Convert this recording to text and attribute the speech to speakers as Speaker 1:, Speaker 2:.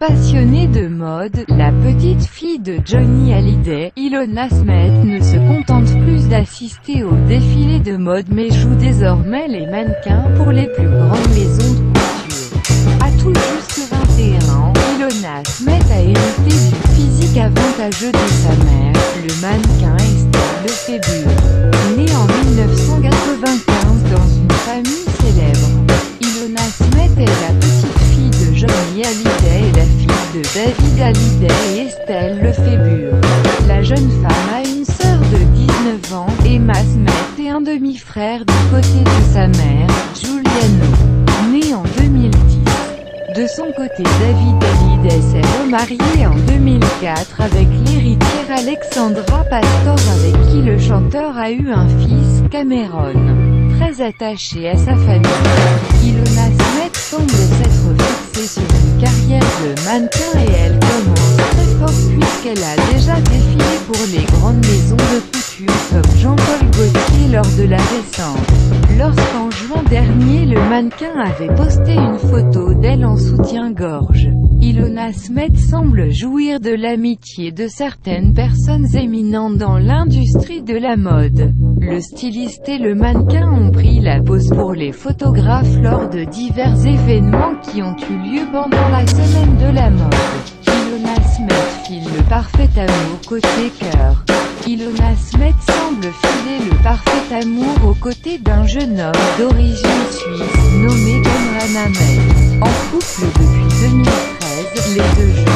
Speaker 1: Passionnée de mode, la petite fille de Johnny Hallyday, Ilona Smet ne se contente plus d'assister au défilé de mode mais joue désormais les mannequins pour les plus grandes maisons de couture. À tout juste 21 ans, Ilona Smet a hérité du physique avantageux de sa mère, le mannequin Estelle Lefébure. Née en 1995 David Hallyday et Estelle Lefébure. La jeune femme a une sœur de 19 ans, Emma Smet et un demi-frère du côté de sa mère, Giuliano, né en 2010. De son côté David Hallyday s'est remarié en 2004 avec l'héritière Alexandra Pastor avec qui le chanteur a eu un fils, Cameron. Très attaché à sa famille, Ilona Smet semble s'être fixée sur de mannequin et elle commence très fort puisqu'elle a déjà défilé pour les grandes maisons de couture comme Jean-Paul Gaultier lors de la récente. Lorsqu'en juin dernier le mannequin avait posté une photo d'elle en soutien-gorge, Ilona Smet semble jouir de l'amitié de certaines personnes éminentes dans l'industrie de la mode. Le styliste et le mannequin ont pris la pose pour les photographes lors de divers événements qui ont eu lieu pendant la semaine de la mode. Ilona Smet file le parfait amour côté cœur. Ilona Smet semble filer le parfait amour aux côtés d'un jeune homme d'origine suisse nommé Conrad Amel. En couple depuis 2013, les deux jeunes